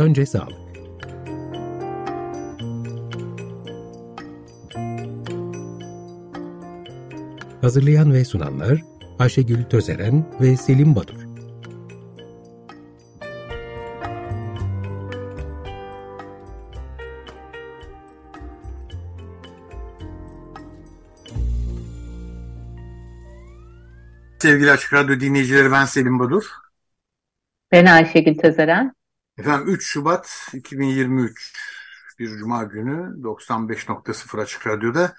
Önce sağlık. Hazırlayan ve sunanlar Ayşegül Tözeren ve Selim Badur. Sevgili Açık Radyo dinleyicileri ben Selim Badur. Ben Ayşegül Tözeren. Efendim 3 Şubat 2023 bir Cuma günü 95.0 Açık Radyo'da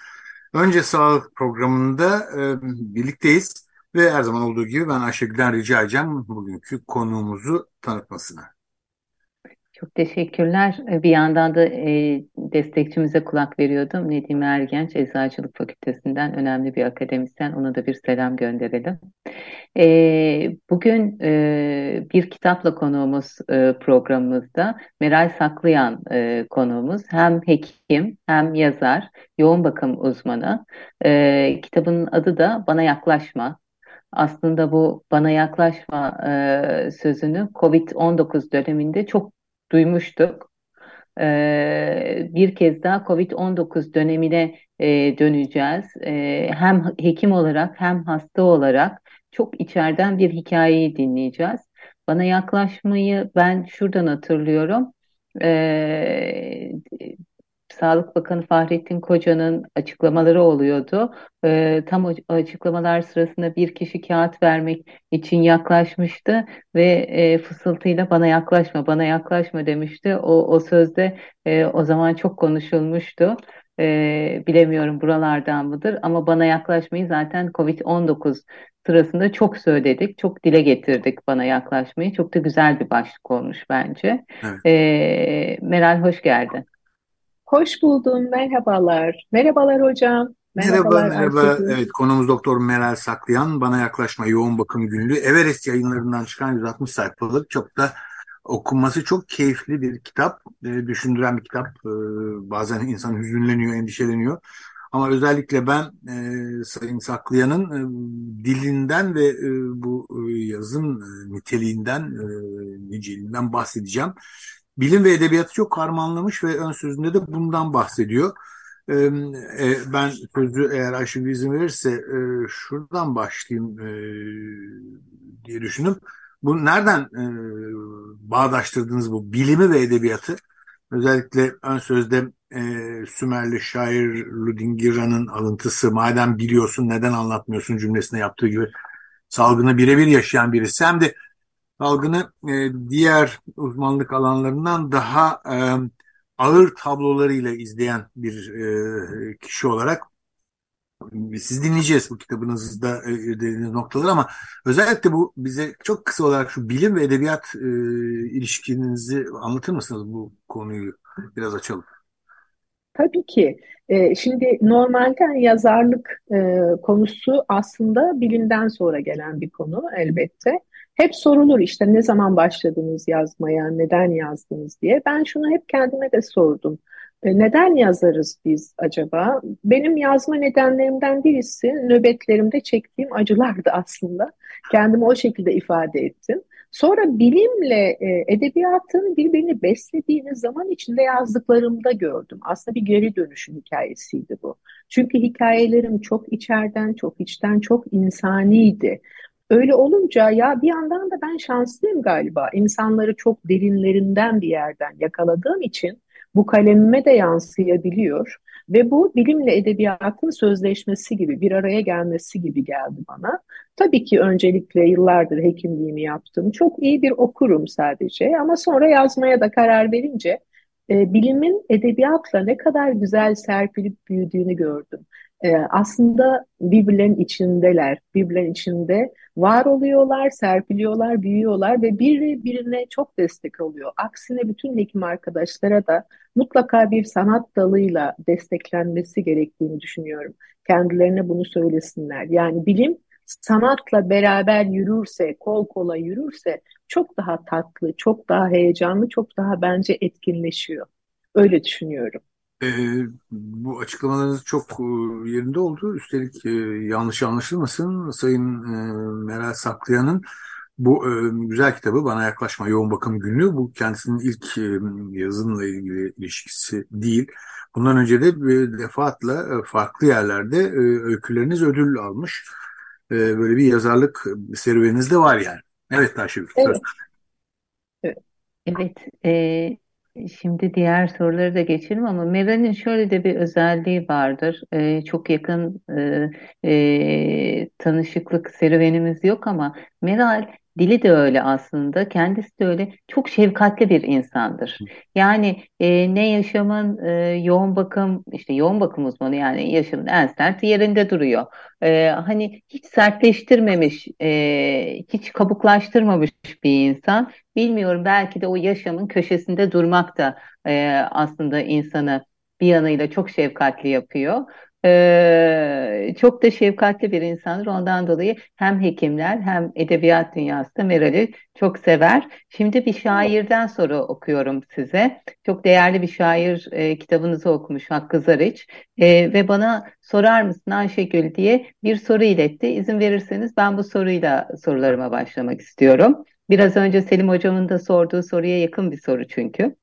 Önce Sağlık programında e, birlikteyiz ve her zaman olduğu gibi ben Ayşegül'den rica edeceğim bugünkü konuğumuzu tanıtmasını. Çok teşekkürler. Bir yandan da e, destekçimize kulak veriyordum. Nedim Ergenç, Eczacılık Fakültesinden önemli bir akademisyen. Ona da bir selam gönderelim. E, bugün e, bir kitapla konuğumuz e, programımızda. Meral Saklayan e, konuğumuz. Hem hekim hem yazar, yoğun bakım uzmanı. E, kitabın adı da Bana Yaklaşma. Aslında bu bana yaklaşma e, sözünü COVID-19 döneminde çok duymuştuk. Ee, bir kez daha COVID-19 dönemine e, döneceğiz. E, hem hekim olarak hem hasta olarak çok içeriden bir hikayeyi dinleyeceğiz. Bana yaklaşmayı ben şuradan hatırlıyorum. E, Sağlık Bakanı Fahrettin Koca'nın açıklamaları oluyordu. E, tam o açıklamalar sırasında bir kişi kağıt vermek için yaklaşmıştı ve e, fısıltıyla bana yaklaşma, bana yaklaşma demişti. O, o sözde e, o zaman çok konuşulmuştu. E, bilemiyorum buralardan mıdır ama bana yaklaşmayı zaten Covid-19 sırasında çok söyledik, çok dile getirdik bana yaklaşmayı. Çok da güzel bir başlık olmuş bence. Evet. E, Meral hoş geldin. Hoş buldum, merhabalar. Merhabalar hocam. Merhabalar, merhaba, merhaba. Evet, konumuz Doktor Meral Saklayan. Bana yaklaşma yoğun bakım günlüğü. Everest yayınlarından çıkan 160 sayfalık çok da okunması çok keyifli bir kitap. E, düşündüren bir kitap. E, bazen insan hüzünleniyor, endişeleniyor. Ama özellikle ben e, Sayın Saklayan'ın e, dilinden ve e, bu e, yazın e, niteliğinden, e, niceliğinden bahsedeceğim bilim ve edebiyatı çok karmanlamış ve ön sözünde de bundan bahsediyor. Ee, e, ben sözü eğer Ayşegül izin verirse e, şuradan başlayayım e, diye düşündüm. Bu nereden bağdaştırdınız bu bilimi ve edebiyatı? Özellikle ön sözde Sümerli şair Ludingira'nın alıntısı madem biliyorsun neden anlatmıyorsun cümlesine yaptığı gibi salgını birebir yaşayan birisi. Hem de salgını e, diğer uzmanlık alanlarından daha e, ağır tablolarıyla izleyen bir e, kişi olarak siz dinleyeceğiz bu kitabınızda e, dediğiniz noktalar ama özellikle bu bize çok kısa olarak şu bilim ve edebiyat e, ilişkinizi anlatır mısınız bu konuyu biraz açalım. Tabii ki. E, şimdi normalde yazarlık e, konusu aslında bilimden sonra gelen bir konu elbette. Hep sorulur işte ne zaman başladınız yazmaya, neden yazdınız diye. Ben şunu hep kendime de sordum. E, neden yazarız biz acaba? Benim yazma nedenlerimden birisi nöbetlerimde çektiğim acılardı aslında. Kendimi o şekilde ifade ettim. Sonra bilimle e, edebiyatın birbirini beslediğini zaman içinde yazdıklarımda gördüm. Aslında bir geri dönüşüm hikayesiydi bu. Çünkü hikayelerim çok içeriden, çok içten, çok insaniydi. Öyle olunca ya bir yandan da ben şanslıyım galiba. İnsanları çok derinlerinden bir yerden yakaladığım için bu kalemime de yansıyabiliyor. Ve bu bilimle edebiyatın sözleşmesi gibi, bir araya gelmesi gibi geldi bana. Tabii ki öncelikle yıllardır hekimliğimi yaptım. Çok iyi bir okurum sadece ama sonra yazmaya da karar verince e, bilimin edebiyatla ne kadar güzel serpilip büyüdüğünü gördüm e, aslında birbirlerinin içindeler. Birbirlerinin içinde var oluyorlar, serpiliyorlar, büyüyorlar ve biri birine çok destek oluyor. Aksine bütün hekim arkadaşlara da mutlaka bir sanat dalıyla desteklenmesi gerektiğini düşünüyorum. Kendilerine bunu söylesinler. Yani bilim sanatla beraber yürürse, kol kola yürürse çok daha tatlı, çok daha heyecanlı, çok daha bence etkinleşiyor. Öyle düşünüyorum. E, bu açıklamalarınız çok e, yerinde oldu. Üstelik e, yanlış anlaşılmasın Sayın e, Meral Saklayan'ın Bu e, güzel kitabı Bana Yaklaşma Yoğun Bakım Günlüğü bu kendisinin ilk e, yazınla ilgili ilişkisi değil. Bundan önce de bir defaatla e, farklı yerlerde e, öyküleriniz ödül almış. E, böyle bir yazarlık serüveniniz de var yani. Evet Ayşegül. Evet. Evet, e, şimdi diğer soruları da geçelim ama Meral'in şöyle de bir özelliği vardır. E, çok yakın e, e, tanışıklık serüvenimiz yok ama Meral Dili de öyle aslında. Kendisi de öyle. Çok şefkatli bir insandır. Yani e, ne yaşamın e, yoğun bakım işte yoğun bakım uzmanı yani yaşamın en sert yerinde duruyor. E, hani hiç sertleştirmemiş, e, hiç kabuklaştırmamış bir insan. Bilmiyorum belki de o yaşamın köşesinde durmak da e, aslında insanı bir yanıyla çok şefkatli yapıyor. Ee, çok da şefkatli bir insandır. Ondan dolayı hem hekimler hem edebiyat dünyası da Meral'i çok sever. Şimdi bir şairden soru okuyorum size. Çok değerli bir şair e, kitabınızı okumuş Hakkı Zariç. E, ve bana sorar mısın Ayşegül diye bir soru iletti. İzin verirseniz ben bu soruyla sorularıma başlamak istiyorum. Biraz önce Selim hocamın da sorduğu soruya yakın bir soru çünkü.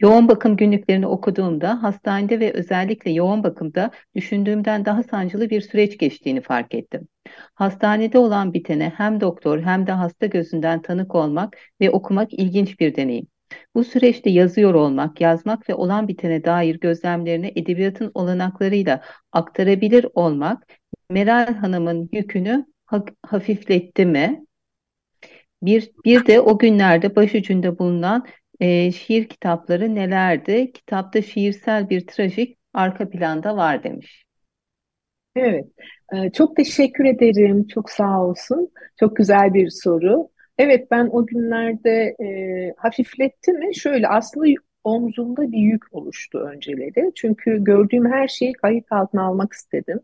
Yoğun bakım günlüklerini okuduğumda hastanede ve özellikle yoğun bakımda düşündüğümden daha sancılı bir süreç geçtiğini fark ettim. Hastanede olan bitene hem doktor hem de hasta gözünden tanık olmak ve okumak ilginç bir deneyim. Bu süreçte yazıyor olmak, yazmak ve olan bitene dair gözlemlerini edebiyatın olanaklarıyla aktarabilir olmak Meral Hanım'ın yükünü hafifletti mi? Bir, bir de o günlerde başucunda bulunan e, şiir kitapları nelerdi? Kitapta şiirsel bir trajik arka planda var demiş. Evet, e, çok teşekkür ederim. Çok sağ olsun. Çok güzel bir soru. Evet, ben o günlerde e, hafifletti mi? Şöyle aslında omzumda bir yük oluştu önceleri. Çünkü gördüğüm her şeyi kayıt altına almak istedim.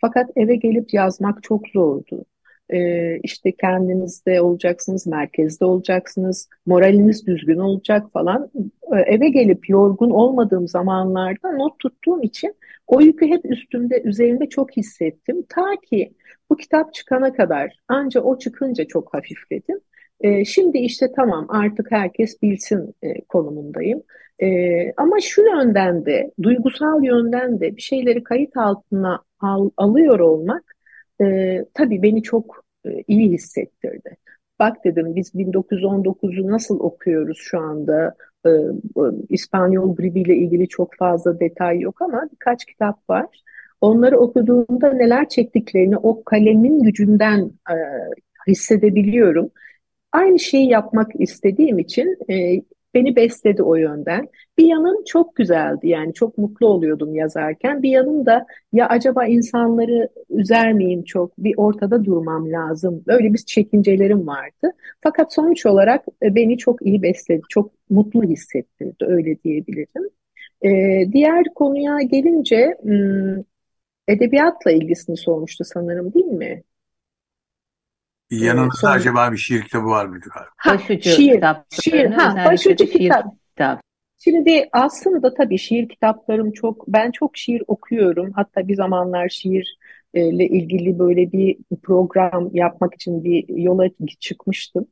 Fakat eve gelip yazmak çok zordu e, işte kendinizde olacaksınız, merkezde olacaksınız, moraliniz düzgün olacak falan. E, eve gelip yorgun olmadığım zamanlarda not tuttuğum için o yükü hep üstümde, üzerinde çok hissettim. Ta ki bu kitap çıkana kadar, anca o çıkınca çok hafifledim. E, şimdi işte tamam artık herkes bilsin e, konumundayım. E, ama şu yönden de, duygusal yönden de bir şeyleri kayıt altına al, alıyor olmak e, tabii beni çok e, iyi hissettirdi. Bak dedim biz 1919'u nasıl okuyoruz şu anda? E, İspanyol gribi ile ilgili çok fazla detay yok ama birkaç kitap var. Onları okuduğumda neler çektiklerini o kalemin gücünden e, hissedebiliyorum. Aynı şeyi yapmak istediğim için e, beni besledi o yönden. Bir yanım çok güzeldi yani çok mutlu oluyordum yazarken. Bir yanım da ya acaba insanları üzer miyim çok bir ortada durmam lazım. Böyle bir çekincelerim vardı. Fakat sonuç olarak e, beni çok iyi besledi, çok mutlu hissettirdi öyle diyebilirim. Ee, diğer konuya gelince edebiyatla ilgisini sormuştu sanırım değil mi? Yanınızda sonra... acaba bir şiir kitabı var mıydı? Ha, başucu şiir, şiir, ha, başucu kitap. kitap. Şimdi aslında tabii şiir kitaplarım çok, ben çok şiir okuyorum. Hatta bir zamanlar şiir ile ilgili böyle bir program yapmak için bir yola çıkmıştım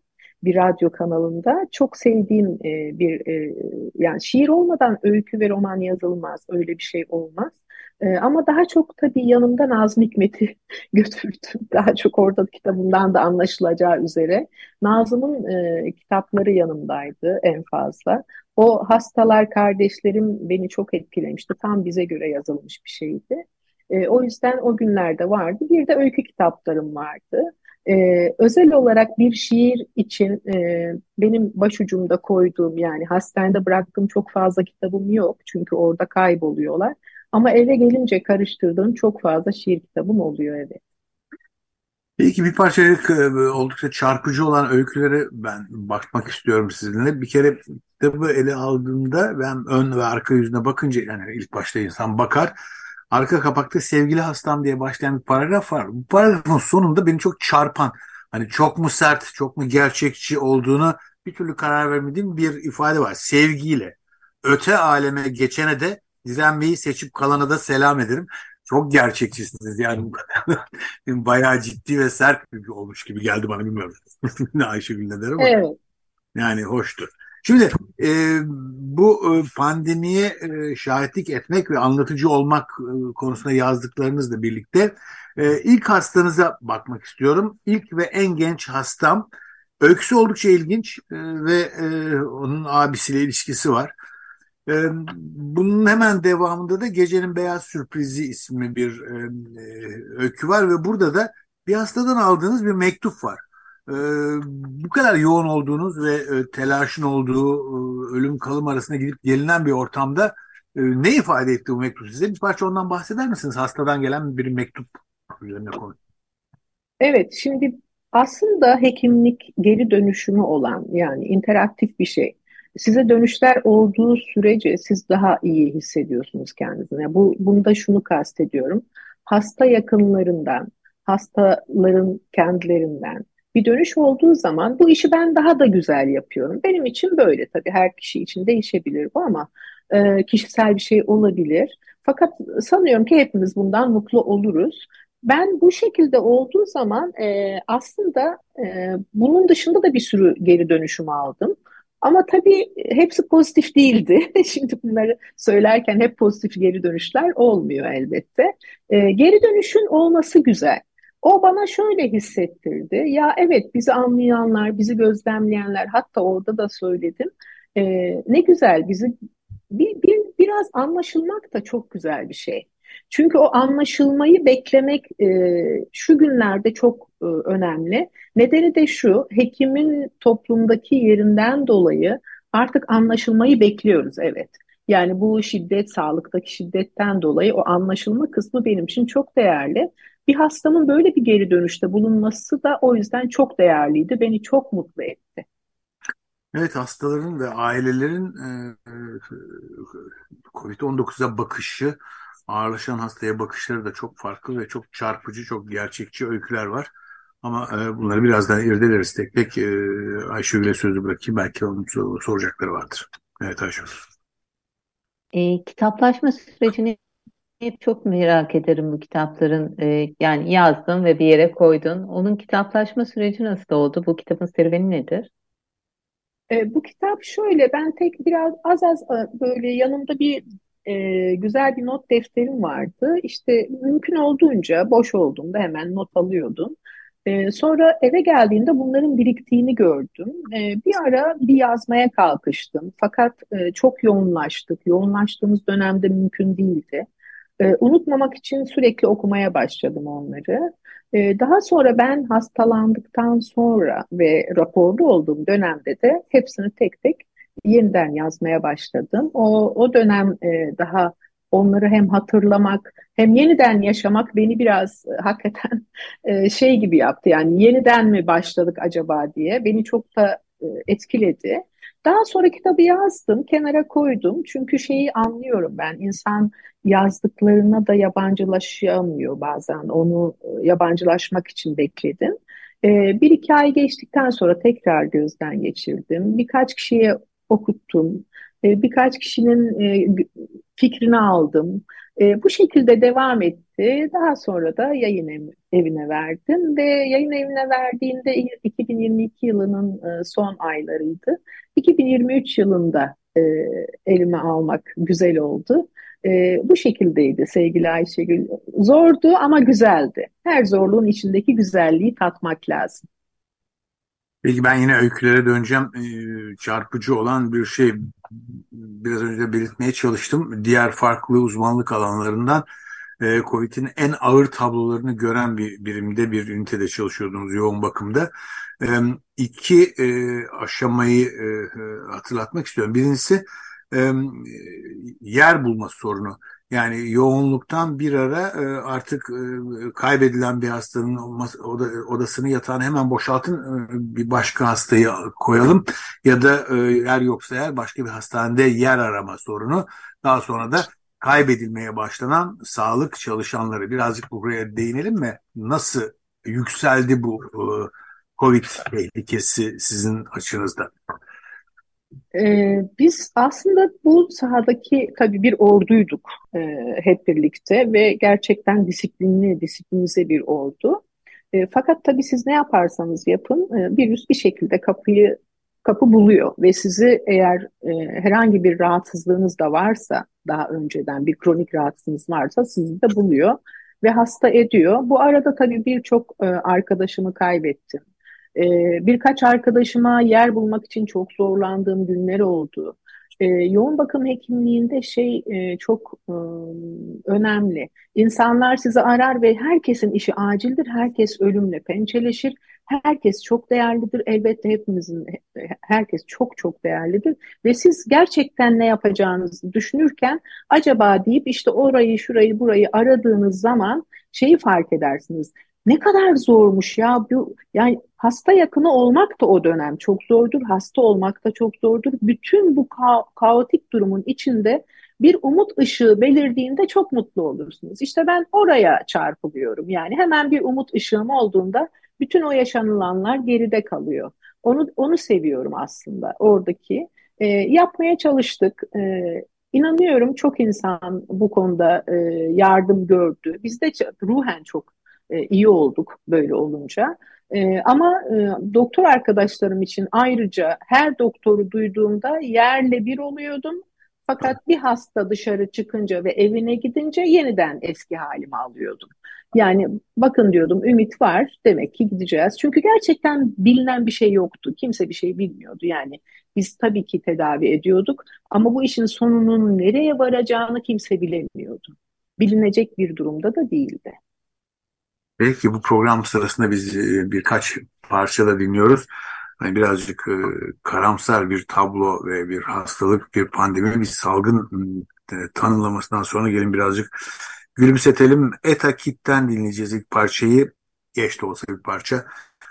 bir radyo kanalında. Çok sevdiğim e, bir e, yani şiir olmadan öykü ve roman yazılmaz. Öyle bir şey olmaz. E, ama daha çok tabii yanımda Nazım Hikmet'i götürdüm. Daha çok orada kitabından da anlaşılacağı üzere. Nazım'ın e, kitapları yanımdaydı en fazla. O hastalar kardeşlerim beni çok etkilemişti. Tam bize göre yazılmış bir şeydi. E, o yüzden o günlerde vardı. Bir de öykü kitaplarım vardı. Ee, özel olarak bir şiir için e, benim başucumda koyduğum yani hastanede bıraktığım çok fazla kitabım yok. Çünkü orada kayboluyorlar. Ama eve gelince karıştırdığım çok fazla şiir kitabım oluyor evet. Peki bir parça e, oldukça çarpıcı olan öykülere ben bakmak istiyorum sizinle. Bir kere kitabı ele aldığımda ben ön ve arka yüzüne bakınca yani ilk başta insan bakar. Arka kapakta sevgili hastam diye başlayan bir paragraf var. Bu paragrafın sonunda beni çok çarpan hani çok mu sert çok mu gerçekçi olduğunu bir türlü karar vermediğim bir ifade var. Sevgiyle öte aleme geçene de Gizem Bey'i seçip kalana da selam ederim. çok gerçekçisiniz yani bayağı ciddi ve sert bir olmuş gibi geldi bana bilmiyorum. Ayşegül ne der ama. Evet. Yani hoştur. Şimdi e, bu e, pandemiye e, şahitlik etmek ve anlatıcı olmak e, konusunda yazdıklarınızla birlikte e, ilk hastanıza bakmak istiyorum. İlk ve en genç hastam öyküsü oldukça ilginç e, ve e, onun abisiyle ilişkisi var. E, bunun hemen devamında da Gecenin Beyaz Sürprizi isimli bir e, e öykü var ve burada da bir hastadan aldığınız bir mektup var e, bu kadar yoğun olduğunuz ve e, telaşın olduğu ölüm kalım arasında gidip gelinen bir ortamda ne ifade etti bu mektup size? Bir parça ondan bahseder misiniz? Hastadan gelen bir mektup üzerine konu. Evet, şimdi aslında hekimlik geri dönüşümü olan yani interaktif bir şey. Size dönüşler olduğu sürece siz daha iyi hissediyorsunuz kendinizi. bu, bunda şunu kastediyorum. Hasta yakınlarından, hastaların kendilerinden, bir dönüş olduğu zaman bu işi ben daha da güzel yapıyorum. Benim için böyle tabii her kişi için değişebilir bu ama e, kişisel bir şey olabilir. Fakat sanıyorum ki hepimiz bundan mutlu oluruz. Ben bu şekilde olduğu zaman e, aslında e, bunun dışında da bir sürü geri dönüşüm aldım. Ama tabii hepsi pozitif değildi. Şimdi bunları söylerken hep pozitif geri dönüşler olmuyor elbette. E, geri dönüşün olması güzel. O bana şöyle hissettirdi. Ya evet bizi anlayanlar, bizi gözlemleyenler hatta orada da söyledim. E, ne güzel bizi bir, bir, biraz anlaşılmak da çok güzel bir şey. Çünkü o anlaşılmayı beklemek e, şu günlerde çok e, önemli. Nedeni de şu, hekimin toplumdaki yerinden dolayı artık anlaşılmayı bekliyoruz, evet. Yani bu şiddet, sağlıktaki şiddetten dolayı o anlaşılma kısmı benim için çok değerli. Bir hastamın böyle bir geri dönüşte bulunması da o yüzden çok değerliydi. Beni çok mutlu etti. Evet hastaların ve ailelerin e, e COVID-19'a bakışı, ağırlaşan hastaya bakışları da çok farklı ve çok çarpıcı, çok gerçekçi öyküler var. Ama e, bunları birazdan irdeleriz tek tek. E, Ayşegül'e sözü bırakayım. Belki onun soracakları vardır. Evet Ayşegül. E, kitaplaşma sürecini hep çok merak ederim bu kitapların. E, yani yazdın ve bir yere koydun. Onun kitaplaşma süreci nasıl oldu? Bu kitabın serüveni nedir? E, bu kitap şöyle, ben tek biraz az az e, böyle yanımda bir e, güzel bir not defterim vardı. İşte mümkün olduğunca boş olduğumda hemen not alıyordum. E, sonra eve geldiğimde bunların biriktiğini gördüm. E, bir ara bir yazmaya kalkıştım. Fakat e, çok yoğunlaştık. Yoğunlaştığımız dönemde mümkün değildi. E, unutmamak için sürekli okumaya başladım onları. E, daha sonra ben hastalandıktan sonra ve raporlu olduğum dönemde de hepsini tek tek yeniden yazmaya başladım. O, o dönem e, daha onları hem hatırlamak hem yeniden yaşamak beni biraz e, hakikaten e, şey gibi yaptı. Yani yeniden mi başladık acaba diye beni çok da e, etkiledi. Daha sonra kitabı yazdım, kenara koydum. Çünkü şeyi anlıyorum ben. İnsan yazdıklarına da yabancılaşamıyor bazen. Onu e, yabancılaşmak için bekledim. Ee, bir iki ay geçtikten sonra tekrar gözden geçirdim. Birkaç kişiye okuttum. Ee, birkaç kişinin e, fikrini aldım. E, bu şekilde devam etti. Daha sonra da yayın ev, evine verdim ve yayın evine verdiğinde 2022 yılının e, son aylarıydı. 2023 yılında e, elime almak güzel oldu. E, bu şekildeydi sevgili Ayşegül. Zordu ama güzeldi. Her zorluğun içindeki güzelliği tatmak lazım. Peki ben yine öykülere döneceğim. Ee, çarpıcı olan bir şey biraz önce belirtmeye çalıştım. Diğer farklı uzmanlık alanlarından e, COVID'in en ağır tablolarını gören bir birimde, bir ünitede çalışıyordunuz yoğun bakımda. E, iki e, aşamayı e, hatırlatmak istiyorum. Birincisi e, yer bulma sorunu. Yani yoğunluktan bir ara e, artık e, kaybedilen bir hastanın odasını yatağını hemen boşaltın e, bir başka hastayı koyalım ya da yer yoksa eğer başka bir hastanede yer arama sorunu daha sonra da kaybedilmeye başlanan sağlık çalışanları birazcık buraya değinelim mi? Nasıl yükseldi bu Covid tehlikesi sizin açınızda? Ee, biz aslında bu sahadaki tabii bir orduyduk e, hep birlikte ve gerçekten disiplinli, disiplinize bir ordu. E, fakat tabii siz ne yaparsanız yapın e, virüs bir şekilde kapıyı kapı buluyor ve sizi eğer e, herhangi bir rahatsızlığınız da varsa daha önceden bir kronik rahatsızlığınız varsa sizi de buluyor ve hasta ediyor. Bu arada tabii birçok e, arkadaşımı kaybettim. E, birkaç arkadaşıma yer bulmak için çok zorlandığım günler oldu. E, yoğun bakım hekimliğinde şey e, çok e, önemli. İnsanlar sizi arar ve herkesin işi acildir. Herkes ölümle pençeleşir. Herkes çok değerlidir. Elbette hepimizin, herkes çok çok değerlidir. Ve siz gerçekten ne yapacağınızı düşünürken acaba deyip işte orayı, şurayı, burayı aradığınız zaman şeyi fark edersiniz. Ne kadar zormuş ya. Bu, yani hasta yakını olmak da o dönem çok zordur. Hasta olmak da çok zordur. Bütün bu ka kaotik durumun içinde bir umut ışığı belirdiğinde çok mutlu olursunuz. İşte ben oraya çarpılıyorum. Yani hemen bir umut ışığım olduğunda bütün o yaşanılanlar geride kalıyor. Onu onu seviyorum aslında oradaki. E, yapmaya çalıştık. E, inanıyorum çok insan bu konuda e, yardım gördü. Biz de ruhen çok e, iyi olduk böyle olunca. E, ama e, doktor arkadaşlarım için ayrıca her doktoru duyduğumda yerle bir oluyordum. Fakat bir hasta dışarı çıkınca ve evine gidince yeniden eski halimi alıyordum. Yani bakın diyordum ümit var demek ki gideceğiz. Çünkü gerçekten bilinen bir şey yoktu. Kimse bir şey bilmiyordu. Yani biz tabii ki tedavi ediyorduk ama bu işin sonunun nereye varacağını kimse bilemiyordu. Bilinecek bir durumda da değildi. Belki bu program sırasında biz e, birkaç parça da dinliyoruz. Hani birazcık e, karamsar bir tablo ve bir hastalık, bir pandemi, bir salgın e, tanımlamasından sonra gelin birazcık gülümsetelim. Eta Kit'ten dinleyeceğiz ilk parçayı. Geç de olsa bir parça.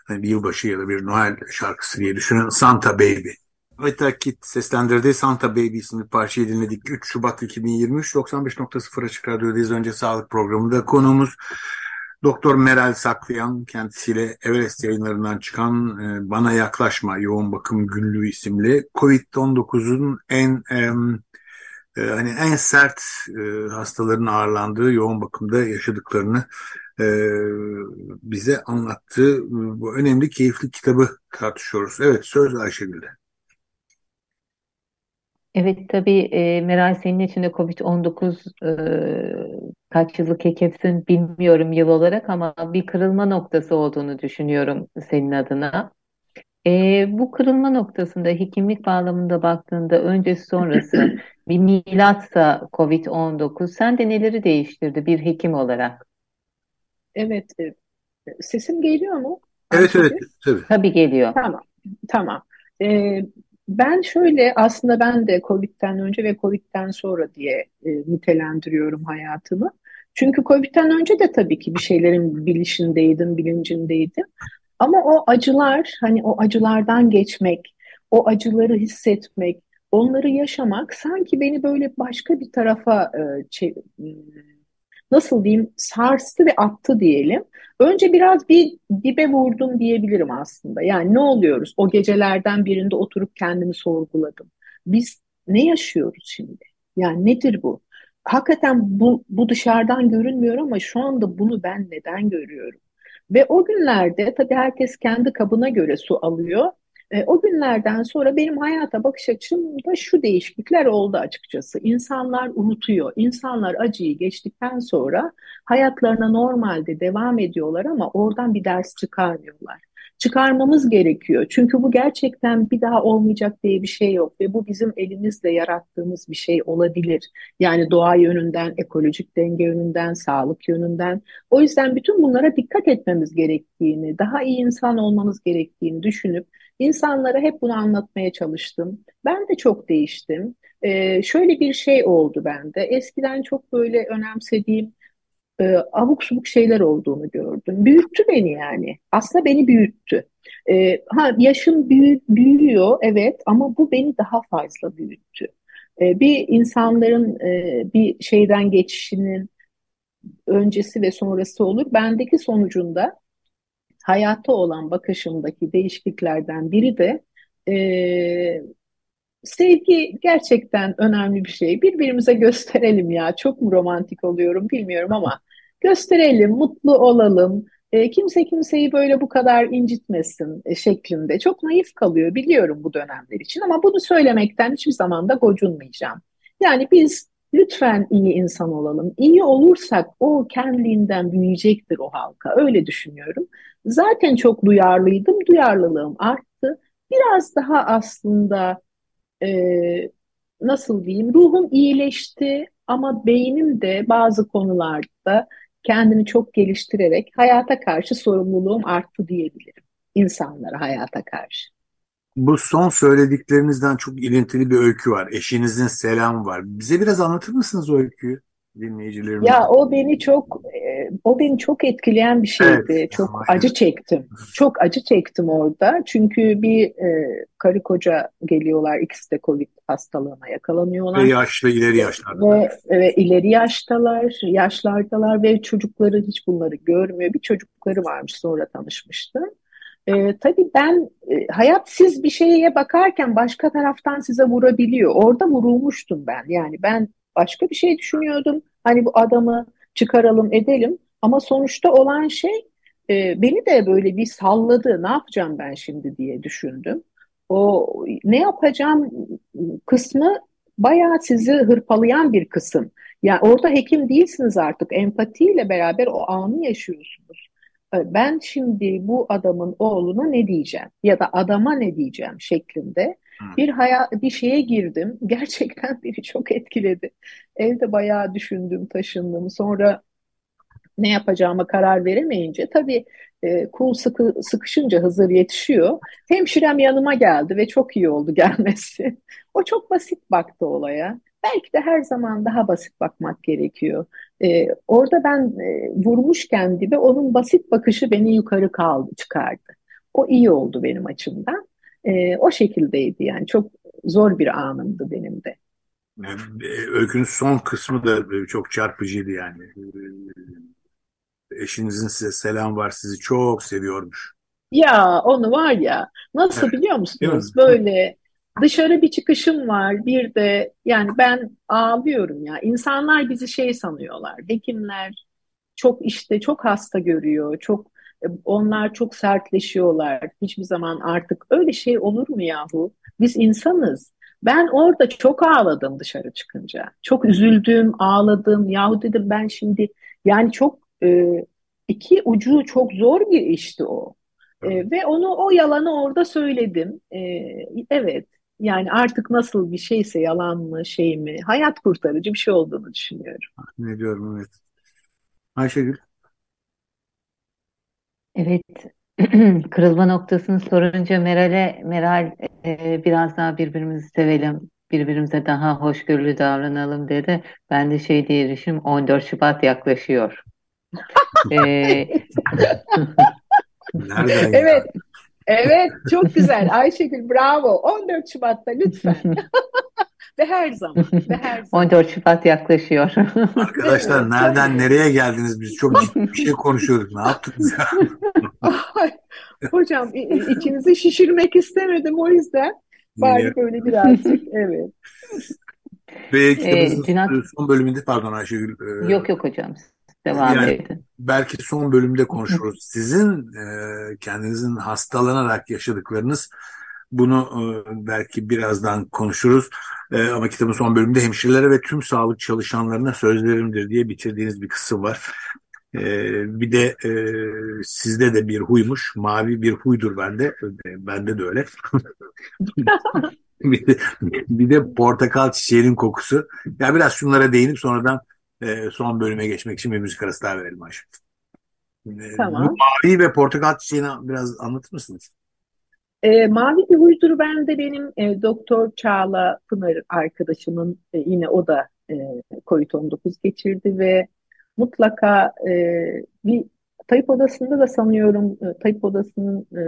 Hani bir yılbaşı ya da bir Noel şarkısı diye düşünün. Santa Baby. Eta Kit seslendirdiği Santa Baby isimli parçayı dinledik. 3 Şubat 2023 95.0 Açık Radyo'dayız. Önce sağlık programında konuğumuz Doktor Meral Saklayan kendisiyle Everest yayınlarından çıkan e, Bana Yaklaşma Yoğun Bakım Günlüğü isimli COVID-19'un en e, hani en sert e, hastaların ağırlandığı yoğun bakımda yaşadıklarını e, bize anlattığı bu önemli keyifli kitabı tartışıyoruz. Evet söz Ayşegül'de. Evet tabii e, Meral senin için de COVID-19 e, kaç yıllık hekimsin bilmiyorum yıl olarak ama bir kırılma noktası olduğunu düşünüyorum senin adına. E, bu kırılma noktasında hekimlik bağlamında baktığında öncesi sonrası bir milatsa COVID-19 sen de neleri değiştirdi bir hekim olarak? Evet, e, sesim geliyor mu? Evet, evet, tabii. Tabii geliyor. Tamam, tamam. Ee, ben şöyle aslında ben de Covid'den önce ve Covid'den sonra diye e, nitelendiriyorum hayatımı. Çünkü Covid'den önce de tabii ki bir şeylerin bilişindeydim, bilincindeydim. Ama o acılar, hani o acılardan geçmek, o acıları hissetmek, onları yaşamak sanki beni böyle başka bir tarafa e, nasıl diyeyim sarstı ve attı diyelim. Önce biraz bir dibe vurdum diyebilirim aslında. Yani ne oluyoruz? O gecelerden birinde oturup kendimi sorguladım. Biz ne yaşıyoruz şimdi? Yani nedir bu? Hakikaten bu, bu dışarıdan görünmüyor ama şu anda bunu ben neden görüyorum? Ve o günlerde tabii herkes kendi kabına göre su alıyor. E, o günlerden sonra benim hayata bakış açımda şu değişiklikler oldu açıkçası. İnsanlar unutuyor. İnsanlar acıyı geçtikten sonra hayatlarına normalde devam ediyorlar ama oradan bir ders çıkarmıyorlar. Çıkarmamız gerekiyor. Çünkü bu gerçekten bir daha olmayacak diye bir şey yok ve bu bizim elimizle yarattığımız bir şey olabilir. Yani doğa yönünden, ekolojik denge yönünden, sağlık yönünden. O yüzden bütün bunlara dikkat etmemiz gerektiğini, daha iyi insan olmamız gerektiğini düşünüp İnsanlara hep bunu anlatmaya çalıştım. Ben de çok değiştim. Ee, şöyle bir şey oldu bende. Eskiden çok böyle önemsediğim e, abuk subuk şeyler olduğunu gördüm. Büyüttü beni yani. Aslında beni büyüttü. E, ha yaşım büyü, büyüyor evet ama bu beni daha fazla büyüttü. E, bir insanların e, bir şeyden geçişinin öncesi ve sonrası olur. Bendeki sonucunda hayata olan bakışımdaki değişikliklerden biri de e, sevgi gerçekten önemli bir şey. Birbirimize gösterelim ya. Çok mu romantik oluyorum bilmiyorum ama gösterelim, mutlu olalım. E, kimse kimseyi böyle bu kadar incitmesin e, şeklinde. Çok naif kalıyor biliyorum bu dönemler için ama bunu söylemekten hiçbir zaman da gocunmayacağım. Yani biz lütfen iyi insan olalım. İyi olursak o kendiliğinden büyüyecektir o halka. Öyle düşünüyorum. Zaten çok duyarlıydım. Duyarlılığım arttı. Biraz daha aslında e, nasıl diyeyim ruhum iyileşti ama beynim de bazı konularda kendini çok geliştirerek hayata karşı sorumluluğum arttı diyebilirim. İnsanlara hayata karşı. Bu son söylediklerinizden çok ilintili bir öykü var. Eşinizin selamı var. Bize biraz anlatır mısınız o öyküyü dinleyicilerimize? Ya o beni çok e, o beni çok etkileyen bir şeydi. Evet, çok aynen. acı çektim. Çok acı çektim orada. Çünkü bir e, karı koca geliyorlar. ikisi de Covid hastalığına yakalanıyorlar. Ve yaşlı ileri yaşlarda. Ve, ve ileri yaştalar, yaşlardalar ve çocukları hiç bunları görmüyor. Bir çocukları varmış sonra tanışmıştım. E, tabii ben e, hayat siz bir şeye bakarken başka taraftan size vurabiliyor. Orada vurulmuştum ben. Yani ben başka bir şey düşünüyordum. Hani bu adamı çıkaralım edelim. Ama sonuçta olan şey e, beni de böyle bir salladı. Ne yapacağım ben şimdi diye düşündüm. O ne yapacağım kısmı bayağı sizi hırpalayan bir kısım. Yani orada hekim değilsiniz artık. Empatiyle beraber o anı yaşıyorsunuz. E, ben şimdi bu adamın oğluna ne diyeceğim ya da adama ne diyeceğim şeklinde bir haya bir şeye girdim. Gerçekten beni çok etkiledi. Evde bayağı düşündüm, taşındım. Sonra ne yapacağıma karar veremeyince tabii e, kul sıkı, sıkışınca Hızır yetişiyor. Hemşirem yanıma geldi ve çok iyi oldu gelmesi. o çok basit baktı olaya. Belki de her zaman daha basit bakmak gerekiyor. Ee, orada ben e, vurmuşken dibe onun basit bakışı beni yukarı kaldı, çıkardı. O iyi oldu benim açımdan. Ee, o şekildeydi yani çok zor bir anımdı benim de. E, öykünün son kısmı da çok çarpıcıydı yani. Eşinizin size selam var, sizi çok seviyormuş. Ya onu var ya nasıl evet. biliyor musunuz? Böyle Dışarı bir çıkışım var. Bir de yani ben ağlıyorum ya. İnsanlar bizi şey sanıyorlar. Hekimler çok işte çok hasta görüyor. Çok onlar çok sertleşiyorlar. Hiçbir zaman artık öyle şey olur mu yahu? Biz insanız. Ben orada çok ağladım dışarı çıkınca. Çok üzüldüm, ağladım. Yahu dedim ben şimdi yani çok e, iki ucu çok zor bir işti o. E, ve onu o yalanı orada söyledim. E, evet yani artık nasıl bir şeyse yalan mı şey mi hayat kurtarıcı bir şey olduğunu düşünüyorum. Ne diyorum evet. Ayşegül. Evet kırılma noktasını sorunca Meral'e Meral e, biraz daha birbirimizi sevelim birbirimize daha hoşgörülü davranalım dedi. Ben de şey diye düşünüyorum 14 Şubat yaklaşıyor. ee... Nereden evet. Evet, çok güzel. Ayşegül bravo. 14 Şubat'ta lütfen. ve her zaman. Ve her zaman. 14 Şubat yaklaşıyor. Arkadaşlar nereden nereye geldiniz? Biz çok ciddi bir şey konuşuyorduk. Ne yaptık biz ya? Hocam içinizi şişirmek istemedim o yüzden. Bari böyle birazcık. Evet. Ve kitabımızın ee, son bölümünde pardon Ayşegül. E, yok yok hocam. Devam yani, edin. Belki son bölümde konuşuruz. Sizin e, kendinizin hastalanarak yaşadıklarınız bunu e, belki birazdan konuşuruz. E, ama kitabın son bölümünde hemşirelere ve tüm sağlık çalışanlarına sözlerimdir diye bitirdiğiniz bir kısım var. E, bir de e, sizde de bir huymuş. Mavi bir huydur bende. Bende de öyle. bir, de, bir de portakal çiçeğinin kokusu. Ya biraz şunlara değinip sonradan e, son bölüme geçmek için bir müzik arası daha verelim Ayşe. Tamam. Mavi ve portakal çiçeğini biraz anlatır mısınız? E, mavi bir huydur ben de benim e, Doktor Çağla Pınar arkadaşımın e, yine o da e, COVID-19 geçirdi ve mutlaka e, bir Tayyip Odası'nda da sanıyorum e, Tayyip Odası'nın e,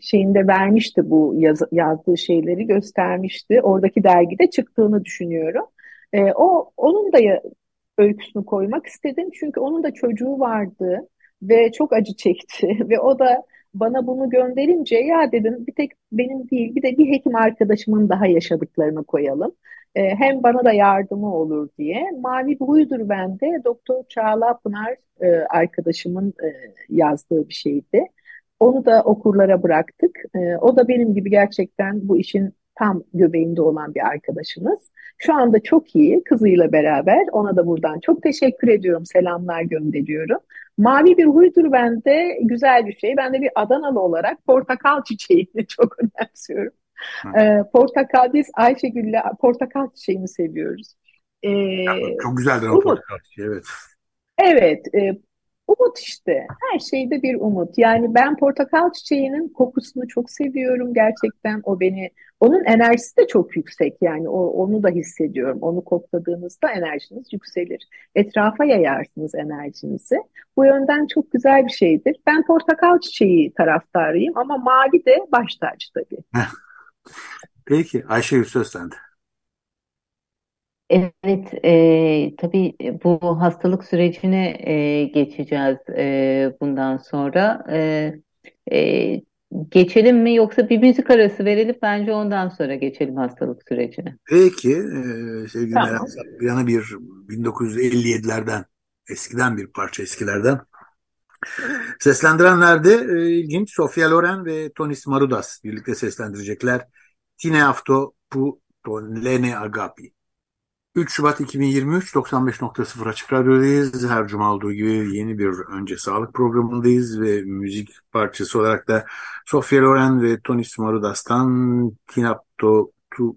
şeyinde vermişti bu yaz, yazdığı şeyleri göstermişti. Oradaki dergide çıktığını düşünüyorum. E, o onun da öyküsünü koymak istedim çünkü onun da çocuğu vardı ve çok acı çekti ve o da bana bunu gönderince ya dedim bir tek benim değil bir de bir hekim arkadaşımın daha yaşadıklarını koyalım. E, hem bana da yardımı olur diye. Mavi bir huydur bende. Doktor Çağla Pınar e, arkadaşımın e, yazdığı bir şeydi. Onu da okurlara bıraktık. E, o da benim gibi gerçekten bu işin tam göbeğinde olan bir arkadaşımız. Şu anda çok iyi kızıyla beraber. Ona da buradan çok teşekkür ediyorum. Selamlar gönderiyorum. Mavi bir huydur bende güzel bir şey. Ben de bir Adanalı olarak portakal çiçeğini çok önemsiyorum. Ee, portakal biz Ayşegül'le portakal çiçeğini seviyoruz. Ee, çok güzeldir o portakal çiçeği evet. Evet, e, Umut işte. Her şeyde bir umut. Yani ben portakal çiçeğinin kokusunu çok seviyorum gerçekten. O beni, onun enerjisi de çok yüksek. Yani o, onu da hissediyorum. Onu kokladığınızda enerjiniz yükselir. Etrafa yayarsınız enerjinizi. Bu yönden çok güzel bir şeydir. Ben portakal çiçeği taraftarıyım ama mavi de baş tacı tabii. Peki Ayşe söz sende. Evet, e, tabii bu hastalık sürecine e, geçeceğiz e, bundan sonra. E, e, geçelim mi yoksa bir müzik arası verelim bence ondan sonra geçelim hastalık sürecine. Peki, e, sevgili tamam. Meral Saklayan'ı bir 1957'lerden, eskiden bir parça eskilerden. Seslendirenler de e, ilginç. Sofia Loren ve Tonis Marudas birlikte seslendirecekler. Tine Afto Pu Tonlene Agapi. 3 Şubat 2023 95.0 Açık Radyo'dayız. Her cuma olduğu gibi yeni bir önce sağlık programındayız ve müzik parçası olarak da Sofia Loren ve Tony Smarudas'tan Tinapto Tu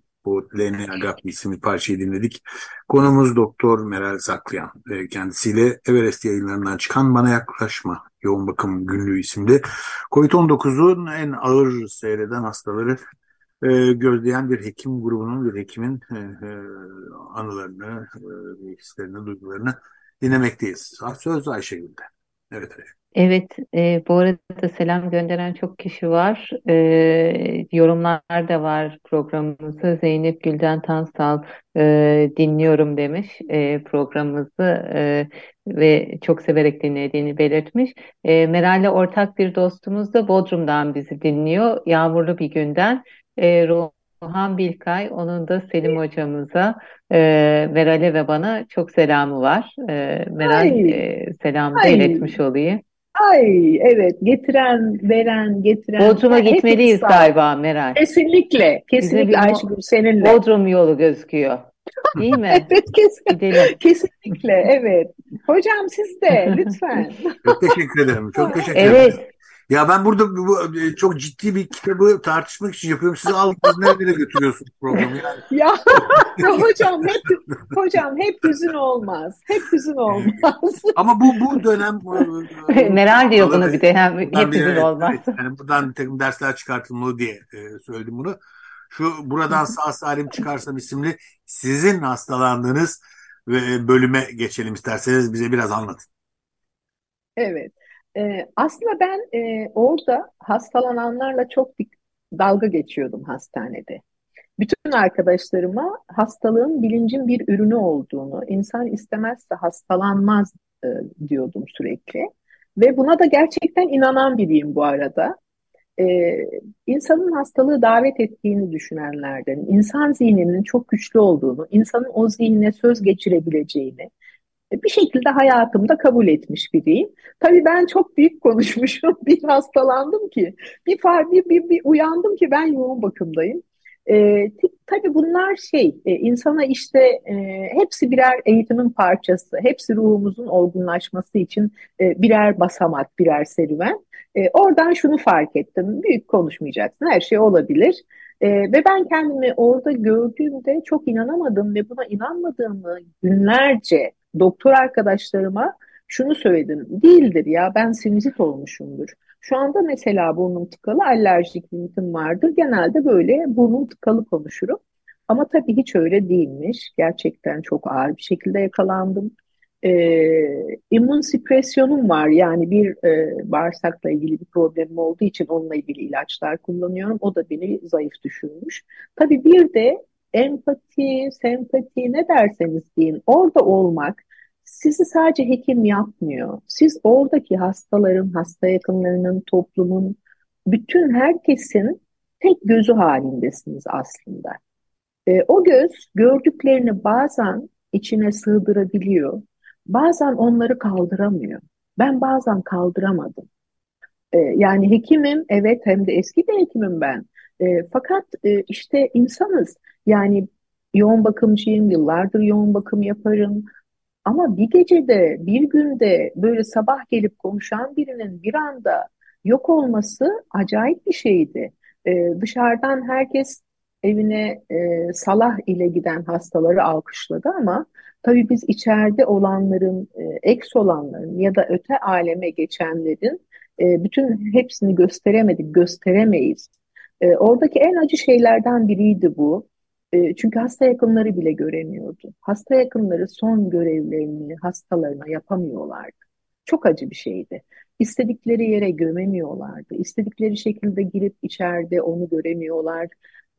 Lene Agapi isimli parçayı dinledik. Konumuz Doktor Meral Saklayan. Kendisiyle Everest yayınlarından çıkan Bana Yaklaşma Yoğun Bakım Günlüğü isimli COVID-19'un en ağır seyreden hastaları e, gözleyen bir hekim grubunun, bir hekimin e, e, anılarını, e, hislerini, duygularını dinlemekteyiz. Söz Ayşegül'de. Evet Ayşe. Evet, e, bu arada selam gönderen çok kişi var. E, yorumlar da var programımızı. Zeynep Gülden Tansal e, dinliyorum demiş e, programımızı e, ve çok severek dinlediğini belirtmiş. E, Meral'le ortak bir dostumuz da Bodrum'dan bizi dinliyor. Yağmurlu bir günden e, Ruhan Bilkay, onun da Selim hocamıza, e, Meral'e ve bana çok selamı var. E, Meral e, selamı da iletmiş olayım. Ay evet getiren, veren, getiren. Bodrum'a gitmeliyiz galiba Meral. Kesinlikle, kesinlikle Ayşegül seninle. Bodrum yolu gözüküyor. Değil mi? evet kesin, kesinlikle evet. Hocam siz de lütfen. çok teşekkür ederim. Çok teşekkür ederim. Evet. Ya ben burada bu, e, çok ciddi bir kitabı tartışmak için yapıyorum. Siz aldınız nereye götürüyorsunuz programı yani? ya, ya hocam hep hocam hep hüzün olmaz. Hep hüzün olmaz. Ama bu bu dönem Meral diyor bunu bir de hem hep hüzün olmaz. Evet, yani buradan bir takım dersler çıkartılmalı diye e, söyledim bunu. Şu buradan sağ salim çıkarsam isimli sizin hastalandığınız ve bölüme geçelim isterseniz bize biraz anlatın. Evet. E, aslında ben e, orada hastalananlarla çok dik, dalga geçiyordum hastanede. Bütün arkadaşlarıma hastalığın bilincin bir ürünü olduğunu, insan istemezse hastalanmaz e, diyordum sürekli. Ve buna da gerçekten inanan biriyim bu arada. Ee, insanın hastalığı davet ettiğini düşünenlerden, insan zihninin çok güçlü olduğunu, insanın o zihnine söz geçirebileceğini, bir şekilde hayatımda kabul etmiş biriyim. Tabii ben çok büyük konuşmuşum. Bir hastalandım ki, bir, bir, bir, bir uyandım ki ben yoğun bakımdayım. E, tabii bunlar şey, e, insana işte e, hepsi birer eğitimin parçası, hepsi ruhumuzun olgunlaşması için e, birer basamak, birer serüven. E, oradan şunu fark ettim, büyük konuşmayacaksın, her şey olabilir. E, ve ben kendimi orada gördüğümde çok inanamadım ve buna inanmadığımı günlerce doktor arkadaşlarıma şunu söyledim. Değildir ya ben sinüzit olmuşumdur. Şu anda mesela burnum tıkalı, alerjik rinitim vardır. Genelde böyle burnum tıkalı konuşurum. Ama tabii hiç öyle değilmiş. Gerçekten çok ağır bir şekilde yakalandım. Ee, immün süpresyonum var. Yani bir e, bağırsakla ilgili bir problemim olduğu için onunla ilgili ilaçlar kullanıyorum. O da beni zayıf düşürmüş. Tabii bir de empati, sempati ne derseniz deyin orada olmak sizi sadece hekim yapmıyor. Siz oradaki hastaların, hasta yakınlarının, toplumun bütün herkesin tek gözü halindesiniz aslında. E, o göz gördüklerini bazen içine sığdırabiliyor, bazen onları kaldıramıyor. Ben bazen kaldıramadım. E, yani hekimim, evet hem de eski bir hekimim ben. E, fakat e, işte insanız. Yani yoğun bakımcıyım, yıllardır yoğun bakım yaparım. Ama bir gecede, bir günde böyle sabah gelip konuşan birinin bir anda yok olması acayip bir şeydi. Ee, dışarıdan herkes evine e, Salah ile giden hastaları alkışladı ama tabii biz içeride olanların, e, eks olanların ya da öte aleme geçenlerin e, bütün hepsini gösteremedik, gösteremeyiz. E, oradaki en acı şeylerden biriydi bu. E, çünkü hasta yakınları bile göremiyordu. Hasta yakınları son görevlerini hastalarına yapamıyorlardı. Çok acı bir şeydi. İstedikleri yere gömemiyorlardı. İstedikleri şekilde girip içeride onu göremiyorlar.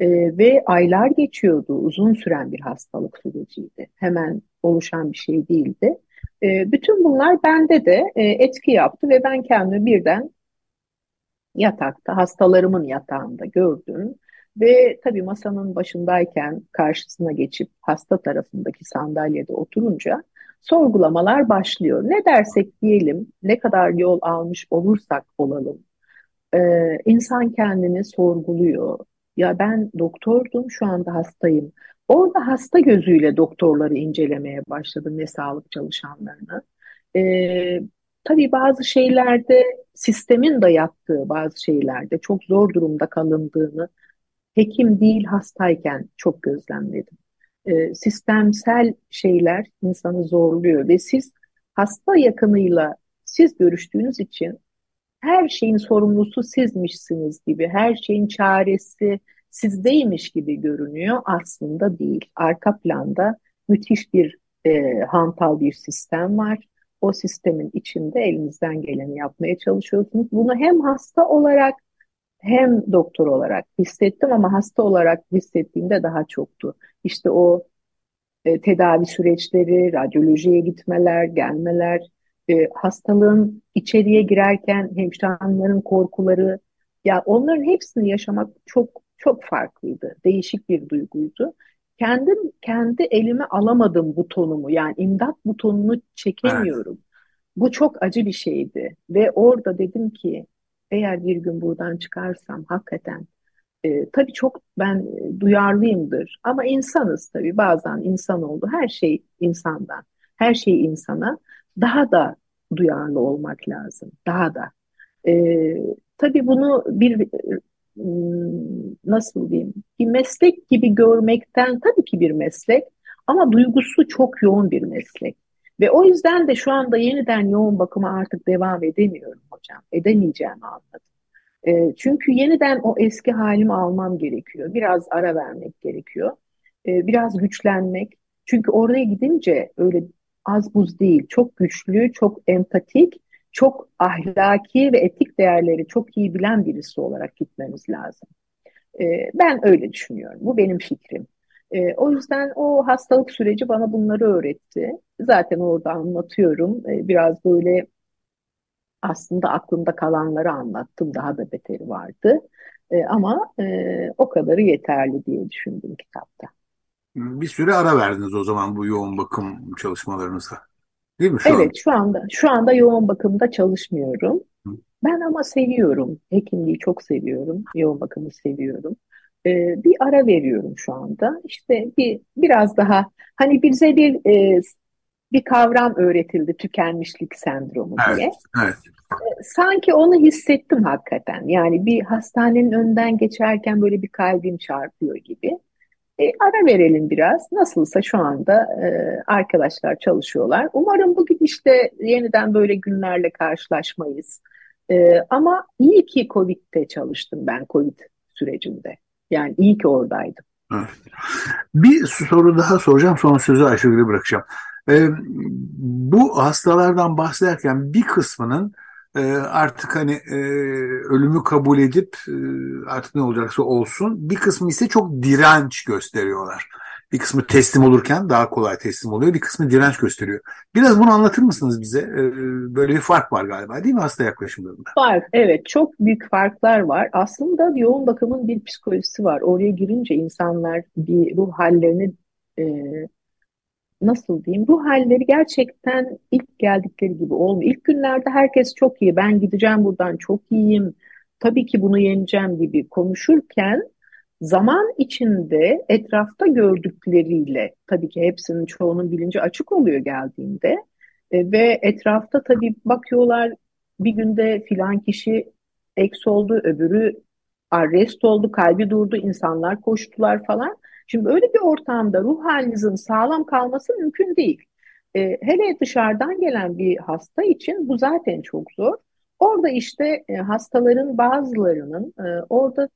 E, ve aylar geçiyordu. Uzun süren bir hastalık süreciydi. Hemen oluşan bir şey değildi. E, bütün bunlar bende de e, etki yaptı ve ben kendimi birden yatakta, hastalarımın yatağında gördüm. Ve tabii masanın başındayken karşısına geçip hasta tarafındaki sandalyede oturunca sorgulamalar başlıyor. Ne dersek diyelim, ne kadar yol almış olursak olalım, e, insan kendini sorguluyor. Ya ben doktordum, şu anda hastayım. Orada hasta gözüyle doktorları incelemeye başladım ve sağlık çalışanlarını. E, tabii bazı şeylerde sistemin dayattığı bazı şeylerde çok zor durumda kalındığını hekim değil hastayken çok gözlemledim. E, sistemsel şeyler insanı zorluyor ve siz hasta yakınıyla siz görüştüğünüz için her şeyin sorumlusu sizmişsiniz gibi, her şeyin çaresi sizdeymiş gibi görünüyor. Aslında değil. Arka planda müthiş bir e, hantal bir sistem var. O sistemin içinde elinizden geleni yapmaya çalışıyorsunuz. Bunu hem hasta olarak hem doktor olarak hissettim ama hasta olarak hissettiğimde daha çoktu. İşte o e, tedavi süreçleri, radyolojiye gitmeler, gelmeler, e, hastalığın içeriye girerken hemşire korkuları, ya onların hepsini yaşamak çok çok farklıydı. Değişik bir duyguydu. Kendim kendi elime alamadım butonumu. Yani imdat butonunu çekemiyorum. Evet. Bu çok acı bir şeydi ve orada dedim ki eğer bir gün buradan çıkarsam hakikaten e, tabii çok ben duyarlıyımdır. Ama insanız tabii. Bazen insan oldu. Her şey insandan. Her şey insana daha da duyarlı olmak lazım. Daha da. E, tabii bunu bir e, nasıl diyeyim? Bir meslek gibi görmekten tabii ki bir meslek ama duygusu çok yoğun bir meslek. Ve o yüzden de şu anda yeniden yoğun bakıma artık devam edemiyorum hocam. Edemeyeceğimi anladım. E, çünkü yeniden o eski halimi almam gerekiyor. Biraz ara vermek gerekiyor. E, biraz güçlenmek. Çünkü oraya gidince öyle az buz değil. Çok güçlü, çok empatik, çok ahlaki ve etik değerleri çok iyi bilen birisi olarak gitmemiz lazım. E, ben öyle düşünüyorum. Bu benim fikrim. E, o yüzden o hastalık süreci bana bunları öğretti. Zaten orada anlatıyorum. E, biraz böyle aslında aklımda kalanları anlattım. Daha da beteri vardı. E, ama e, o kadarı yeterli diye düşündüm kitapta. Bir süre ara verdiniz o zaman bu yoğun bakım çalışmalarınızda. Değil mi şu Evet, an? şu anda şu anda yoğun bakımda çalışmıyorum. Hı. Ben ama seviyorum. Hekimliği çok seviyorum. Yoğun bakımı seviyorum. Ee, bir ara veriyorum şu anda. İşte bir biraz daha hani bize bir e, bir kavram öğretildi tükenmişlik sendromu diye. Evet, evet. Sanki onu hissettim hakikaten. Yani bir hastanenin önden geçerken böyle bir kalbim çarpıyor gibi. E, ara verelim biraz. Nasılsa şu anda e, arkadaşlar çalışıyorlar. Umarım bugün işte yeniden böyle günlerle karşılaşmayız. E, ama iyi ki Covid'de çalıştım ben Covid sürecinde. Yani iyi ki oradaydım. Evet. Bir soru daha soracağım sonra sözü Ayşegül'e bırakacağım. E, bu hastalardan bahsederken bir kısmının e, artık hani e, ölümü kabul edip e, artık ne olacaksa olsun bir kısmı ise çok direnç gösteriyorlar. Bir kısmı teslim olurken daha kolay teslim oluyor. Bir kısmı direnç gösteriyor. Biraz bunu anlatır mısınız bize? Ee, böyle bir fark var galiba değil mi hasta yaklaşımlarında? Var. Evet. Çok büyük farklar var. Aslında yoğun bakımın bir psikolojisi var. Oraya girince insanlar bir ruh hallerini e, nasıl diyeyim ruh halleri gerçekten ilk geldikleri gibi olmuyor. İlk günlerde herkes çok iyi ben gideceğim buradan çok iyiyim tabii ki bunu yeneceğim gibi konuşurken zaman içinde etrafta gördükleriyle tabii ki hepsinin çoğunun bilinci açık oluyor geldiğinde e, ve etrafta tabii bakıyorlar bir günde filan kişi eks oldu öbürü arrest oldu kalbi durdu insanlar koştular falan. Şimdi öyle bir ortamda ruh halinizin sağlam kalması mümkün değil. E, hele dışarıdan gelen bir hasta için bu zaten çok zor. Orada işte e, hastaların bazılarının e, orada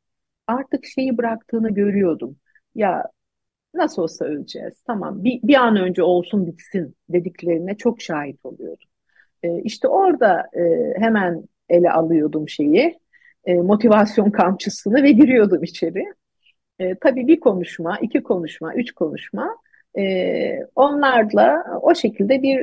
artık şeyi bıraktığını görüyordum. Ya nasıl olsa öleceğiz. Tamam bir, bir an önce olsun bitsin dediklerine çok şahit oluyordum. E, işte orada e, hemen ele alıyordum şeyi, e, motivasyon kamçısını ve giriyordum içeri. E, tabii bir konuşma, iki konuşma, üç konuşma e, onlarla o şekilde bir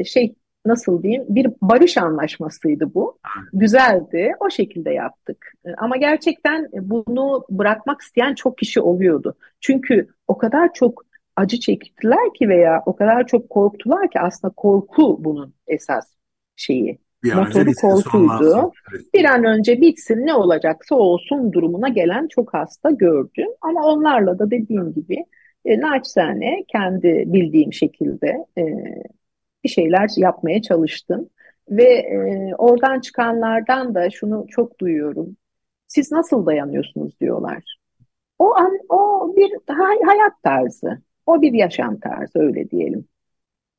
e, şey nasıl diyeyim bir barış anlaşmasıydı bu. Güzeldi. O şekilde yaptık. E, ama gerçekten bunu bırakmak isteyen çok kişi oluyordu. Çünkü o kadar çok acı çektiler ki veya o kadar çok korktular ki aslında korku bunun esas şeyi. Bir Motoru korkuydu. Bir an önce bitsin ne olacaksa olsun durumuna gelen çok hasta gördüm. Ama onlarla da dediğim gibi e, naçizane kendi bildiğim şekilde e, bir şeyler yapmaya çalıştım. Ve e, oradan çıkanlardan da şunu çok duyuyorum. Siz nasıl dayanıyorsunuz diyorlar. O an, o bir hayat tarzı. O bir yaşam tarzı öyle diyelim.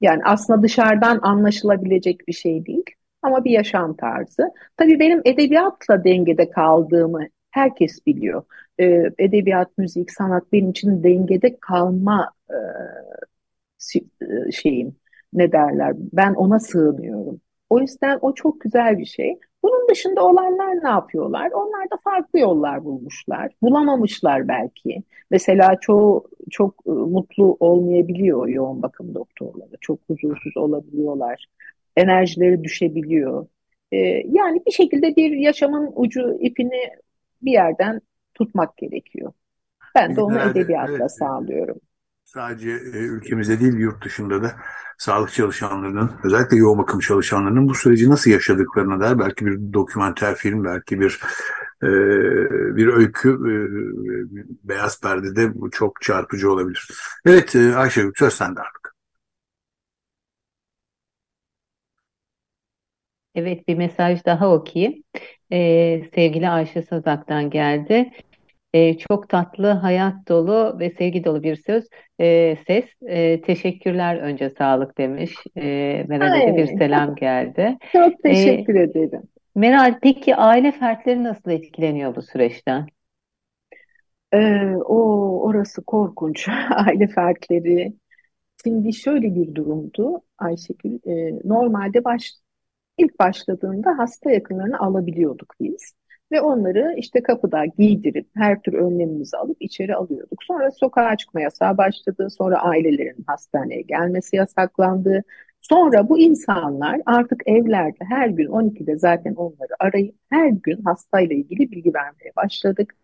Yani aslında dışarıdan anlaşılabilecek bir şey değil ama bir yaşam tarzı. Tabii benim edebiyatla dengede kaldığımı herkes biliyor. Ee, edebiyat, müzik, sanat benim için dengede kalma e, e şeyim, ne derler ben ona sığınıyorum. O yüzden o çok güzel bir şey. Bunun dışında olanlar ne yapıyorlar? Onlar da farklı yollar bulmuşlar. Bulamamışlar belki. Mesela çoğu çok e, mutlu olmayabiliyor yoğun bakım doktorları. Çok huzursuz olabiliyorlar. Enerjileri düşebiliyor. Ee, yani bir şekilde bir yaşamın ucu ipini bir yerden tutmak gerekiyor. Ben de onu edebiyatla evet. sağlıyorum sadece e, ülkemizde değil yurt dışında da sağlık çalışanlarının özellikle yoğun bakım çalışanlarının bu süreci nasıl yaşadıklarına dair belki bir dokümenter film belki bir e, bir öykü e, beyaz perdede bu çok çarpıcı olabilir. Evet e, Ayşe söz sende artık. Evet bir mesaj daha okuyayım. Ee, sevgili Ayşe Sazak'tan geldi. E, çok tatlı, hayat dolu ve sevgi dolu bir söz. E, ses. E, teşekkürler önce sağlık demiş. E, Meral'e de bir selam geldi. Çok teşekkür e, ederim. Meral, peki aile fertleri nasıl etkileniyor bu süreçten? Ee, o orası korkunç. Aile fertleri. Şimdi şöyle bir durumdu Ayşegül. E, normalde baş, ilk başladığında hasta yakınlarını alabiliyorduk biz. Ve onları işte kapıda giydirip her tür önlemimizi alıp içeri alıyorduk. Sonra sokağa çıkma yasağı başladı. Sonra ailelerin hastaneye gelmesi yasaklandı. Sonra bu insanlar artık evlerde her gün 12'de zaten onları arayıp her gün hastayla ilgili bilgi vermeye başladık.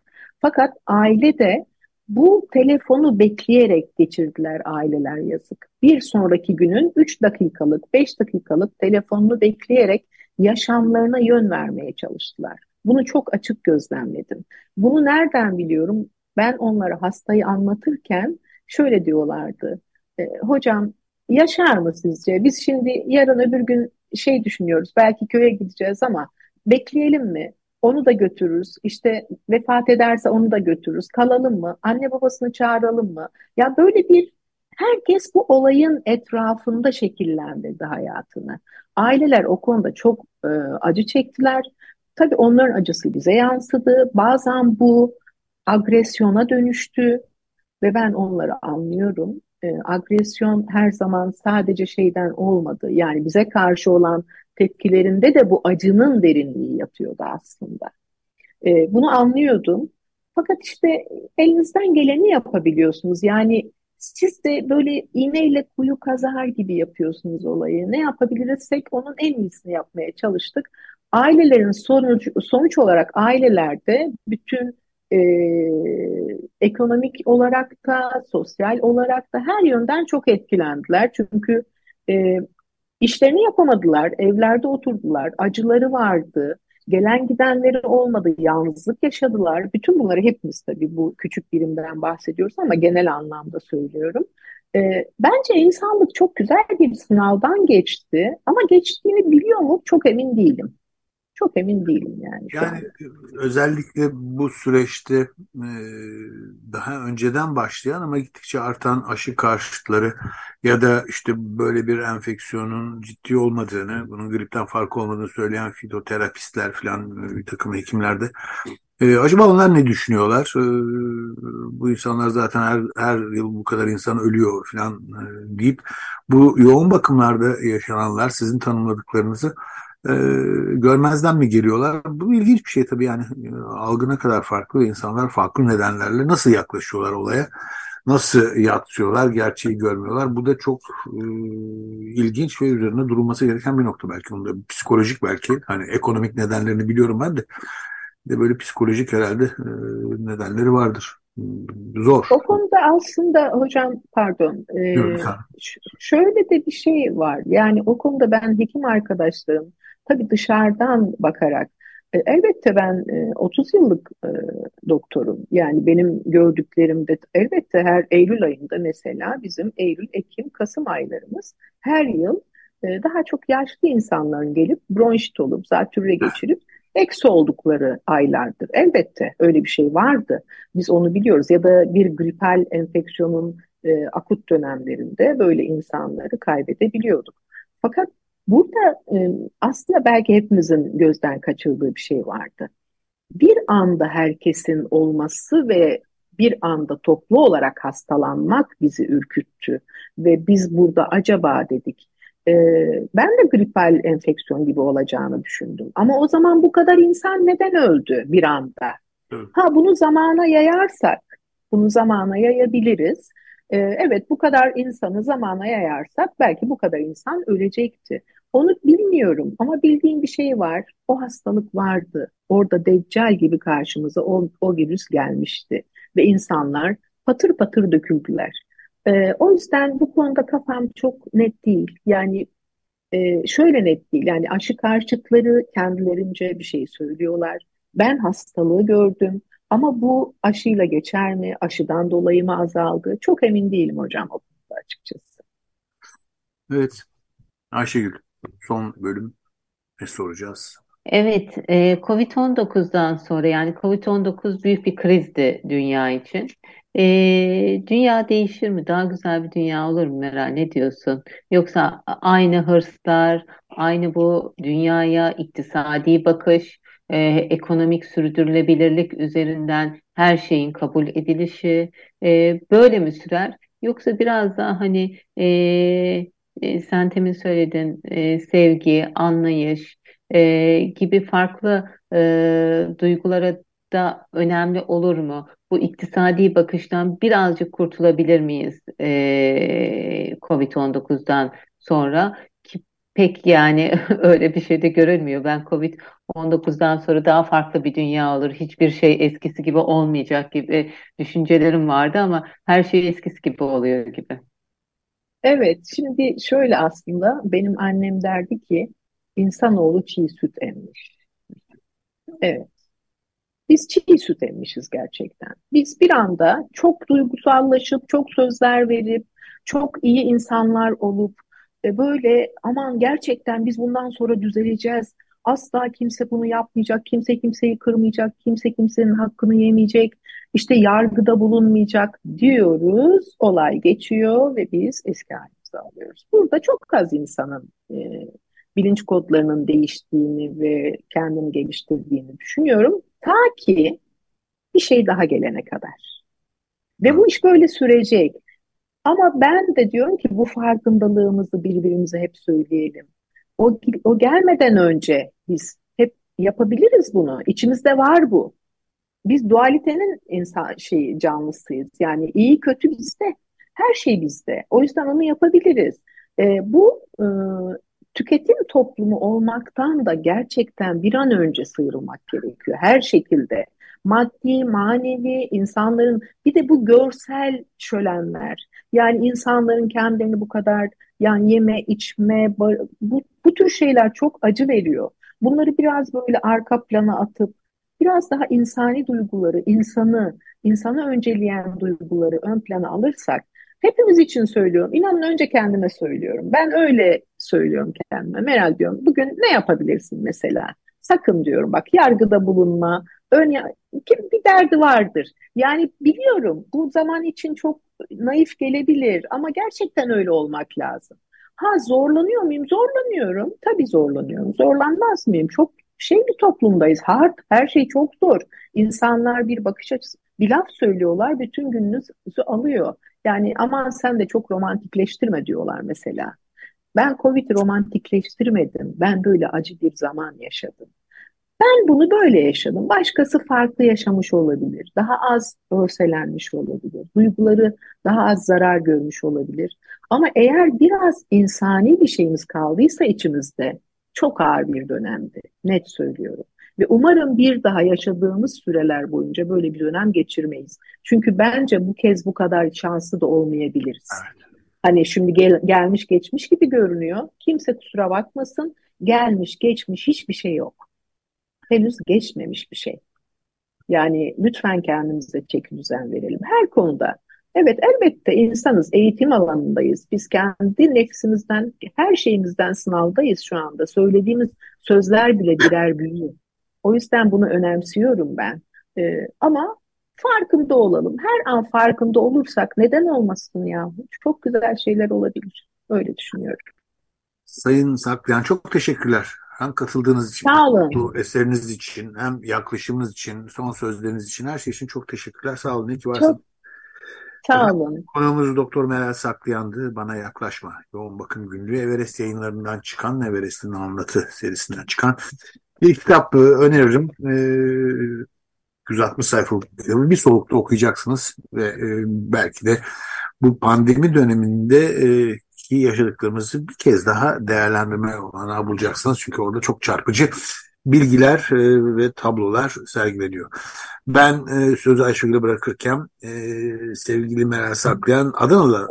Fakat aile de bu telefonu bekleyerek geçirdiler aileler yazık. Bir sonraki günün 3 dakikalık, 5 dakikalık telefonunu bekleyerek yaşamlarına yön vermeye çalıştılar. Bunu çok açık gözlemledim. Bunu nereden biliyorum? Ben onlara hastayı anlatırken şöyle diyorlardı. E, hocam yaşar mı sizce? Biz şimdi yarın öbür gün şey düşünüyoruz. Belki köye gideceğiz ama bekleyelim mi? Onu da götürürüz. İşte vefat ederse onu da götürürüz. Kalalım mı? Anne babasını çağıralım mı? Ya böyle bir herkes bu olayın etrafında şekillendirdi hayatını. Aileler o konuda çok e, acı çektiler. Tabii onların acısı bize yansıdı. Bazen bu agresyona dönüştü ve ben onları anlıyorum. E, agresyon her zaman sadece şeyden olmadı. Yani bize karşı olan tepkilerinde de bu acının derinliği yatıyordu aslında. E, bunu anlıyordum. Fakat işte elinizden geleni yapabiliyorsunuz. Yani siz de böyle iğneyle kuyu kazar gibi yapıyorsunuz olayı. Ne yapabilirsek onun en iyisini yapmaya çalıştık. Ailelerin sonuç, sonuç olarak ailelerde bütün e, ekonomik olarak da sosyal olarak da her yönden çok etkilendiler. Çünkü e, işlerini yapamadılar, evlerde oturdular, acıları vardı, gelen gidenleri olmadı, yalnızlık yaşadılar. Bütün bunları hepimiz tabii bu küçük birimden bahsediyoruz ama genel anlamda söylüyorum. E, bence insanlık çok güzel bir sınavdan geçti ama geçtiğini biliyor mu çok emin değilim. Çok emin değilim yani. Yani özellikle bu süreçte e, daha önceden başlayan ama gittikçe artan aşı karşıtları ya da işte böyle bir enfeksiyonun ciddi olmadığını, bunun gripten farkı olmadığını söyleyen fitoterapistler falan bir takım hekimlerde e, acaba onlar ne düşünüyorlar? E, bu insanlar zaten her, her yıl bu kadar insan ölüyor falan e, deyip bu yoğun bakımlarda yaşananlar sizin tanımladıklarınızı e, görmezden mi geliyorlar? Bu ilginç bir şey tabii yani e, algı ne kadar farklı ve insanlar farklı nedenlerle nasıl yaklaşıyorlar olaya? Nasıl yatsıyorlar, gerçeği görmüyorlar. Bu da çok e, ilginç ve üzerine durulması gereken bir nokta belki. Bunda psikolojik belki. Hani ekonomik nedenlerini biliyorum ben de. de böyle psikolojik herhalde e, nedenleri vardır. Zor. O konuda aslında hocam pardon e, şöyle de bir şey var. Yani o konuda ben hekim arkadaşlarım Tabii dışarıdan bakarak e, elbette ben 30 e, yıllık e, doktorum. Yani benim gördüklerimde elbette her Eylül ayında mesela bizim Eylül, Ekim, Kasım aylarımız her yıl daha çok yaşlı insanların gelip bronşit olup zatürre geçirip eksi oldukları aylardır. Elbette öyle bir şey vardı. Biz onu biliyoruz. Ya da bir gripal enfeksiyonun akut dönemlerinde böyle insanları kaybedebiliyorduk. Fakat Burada e, aslında belki hepimizin gözden kaçırdığı bir şey vardı. Bir anda herkesin olması ve bir anda toplu olarak hastalanmak bizi ürküttü. Ve biz burada acaba dedik. E, ben de gripal enfeksiyon gibi olacağını düşündüm. Ama o zaman bu kadar insan neden öldü bir anda? Ha bunu zamana yayarsak, bunu zamana yayabiliriz. E, evet bu kadar insanı zamana yayarsak belki bu kadar insan ölecekti. Onu bilmiyorum ama bildiğim bir şey var. O hastalık vardı. Orada deccal gibi karşımıza o, o virüs gelmişti. Ve insanlar patır patır döküldüler. Ee, o yüzden bu konuda kafam çok net değil. Yani e, şöyle net değil. Yani aşı karşıtları kendilerince bir şey söylüyorlar. Ben hastalığı gördüm. Ama bu aşıyla geçer mi? Aşıdan dolayı mı azaldı? Çok emin değilim hocam o konuda açıkçası. Evet. Ayşegül son bölüm ne soracağız? Evet, e, Covid-19'dan sonra yani Covid-19 büyük bir krizdi dünya için. E, dünya değişir mi? Daha güzel bir dünya olur mu Meral? Ne diyorsun? Yoksa aynı hırslar, aynı bu dünyaya iktisadi bakış, e, ekonomik sürdürülebilirlik üzerinden her şeyin kabul edilişi e, böyle mi sürer? Yoksa biraz daha hani e, e, sen temin söyledin e, sevgi, anlayış e, gibi farklı e, duygulara da önemli olur mu? Bu iktisadi bakıştan birazcık kurtulabilir miyiz e, Covid-19'dan sonra? Ki pek yani öyle bir şey de görülmüyor. Ben Covid-19'dan sonra daha farklı bir dünya olur. Hiçbir şey eskisi gibi olmayacak gibi düşüncelerim vardı ama her şey eskisi gibi oluyor gibi. Evet, şimdi şöyle aslında benim annem derdi ki insanoğlu çiğ süt emmiş. Evet. Biz çiğ süt emmişiz gerçekten. Biz bir anda çok duygusallaşıp, çok sözler verip, çok iyi insanlar olup, e, böyle aman gerçekten biz bundan sonra düzeleceğiz. Asla kimse bunu yapmayacak, kimse kimseyi kırmayacak, kimse kimsenin hakkını yemeyecek işte yargıda bulunmayacak diyoruz, olay geçiyor ve biz eski halimize alıyoruz. Burada çok az insanın e, bilinç kodlarının değiştiğini ve kendini geliştirdiğini düşünüyorum. Ta ki bir şey daha gelene kadar. Ve bu iş böyle sürecek. Ama ben de diyorum ki bu farkındalığımızı birbirimize hep söyleyelim. O, o gelmeden önce biz hep yapabiliriz bunu. İçimizde var bu biz dualitenin insan şeyi canlısıyız. Yani iyi kötü bizde. Her şey bizde. O yüzden onu yapabiliriz. E, bu e, tüketim toplumu olmaktan da gerçekten bir an önce sıyrılmak gerekiyor. Her şekilde maddi, manevi, insanların bir de bu görsel şölenler. Yani insanların kendilerini bu kadar yani yeme, içme, bu, bu tür şeyler çok acı veriyor. Bunları biraz böyle arka plana atıp biraz daha insani duyguları, insanı, insanı önceleyen duyguları ön plana alırsak hepimiz için söylüyorum. İnanın önce kendime söylüyorum. Ben öyle söylüyorum kendime. Meral diyorum. Bugün ne yapabilirsin mesela? Sakın diyorum bak yargıda bulunma. Ön kim bir derdi vardır. Yani biliyorum bu zaman için çok naif gelebilir ama gerçekten öyle olmak lazım. Ha zorlanıyor muyum? Zorlanıyorum. Tabii zorlanıyorum. Zorlanmaz mıyım? Çok şey bir toplumdayız. Hard, her şey çok zor. İnsanlar bir bakış açısı, bir laf söylüyorlar, bütün gününüzü alıyor. Yani aman sen de çok romantikleştirme diyorlar mesela. Ben Covid'i romantikleştirmedim. Ben böyle acı bir zaman yaşadım. Ben bunu böyle yaşadım. Başkası farklı yaşamış olabilir. Daha az örselenmiş olabilir. Duyguları daha az zarar görmüş olabilir. Ama eğer biraz insani bir şeyimiz kaldıysa içimizde çok ağır bir dönemdi. Net söylüyorum. Ve umarım bir daha yaşadığımız süreler boyunca böyle bir dönem geçirmeyiz. Çünkü bence bu kez bu kadar şanslı da olmayabiliriz. Evet. Hani şimdi gel, gelmiş geçmiş gibi görünüyor. Kimse kusura bakmasın. Gelmiş geçmiş hiçbir şey yok. Henüz geçmemiş bir şey. Yani lütfen kendimize çeki düzen verelim. Her konuda Evet elbette insanız, eğitim alanındayız. Biz kendi nefsimizden, her şeyimizden sınavdayız şu anda. Söylediğimiz sözler bile birer büyü. O yüzden bunu önemsiyorum ben. Ee, ama farkında olalım. Her an farkında olursak neden olmasın ya? Çok güzel şeyler olabilir. Öyle düşünüyorum. Sayın Saklayan çok teşekkürler. Hem katıldığınız için, Sağ olun. bu eseriniz için, hem yaklaşımınız için, son sözleriniz için, her şey için çok teşekkürler. Sağ olun. İyi ki varsınız. Çok Sağ olun. Konuğumuz Doktor Meral Saklayan'dı. Bana yaklaşma. Yoğun bakım günlüğü Everest yayınlarından çıkan, Everest'in anlatı serisinden çıkan bir kitap öneririm. Ee, 160 sayfalık bir solukta okuyacaksınız ve e, belki de bu pandemi döneminde e, ki yaşadıklarımızı bir kez daha değerlendirme olanağı bulacaksınız. Çünkü orada çok çarpıcı bilgiler e, ve tablolar sergileniyor. Ben e, sözü Ayşegül'e bırakırken e, sevgili Meral Saklayan Adana'da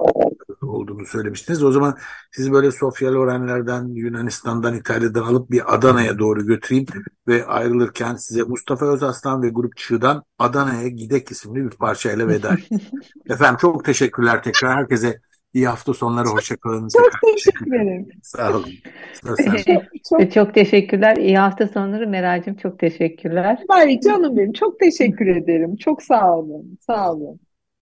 olduğunu söylemiştiniz. O zaman sizi böyle Sofya Lorenler'den, Yunanistan'dan, İtalya'dan alıp bir Adana'ya doğru götüreyim ve ayrılırken size Mustafa Özaslan ve Grup Çığ'dan Adana'ya Gidek isimli bir parçayla veda Efendim çok teşekkürler tekrar herkese. İyi hafta sonları, hoşçakalın. Çok teşekkür ederim. Sağ olun. çok, çok teşekkürler. İyi hafta sonları Meral'cim çok teşekkürler. Ay canım benim çok teşekkür ederim. Çok sağ olun. Sağ olun.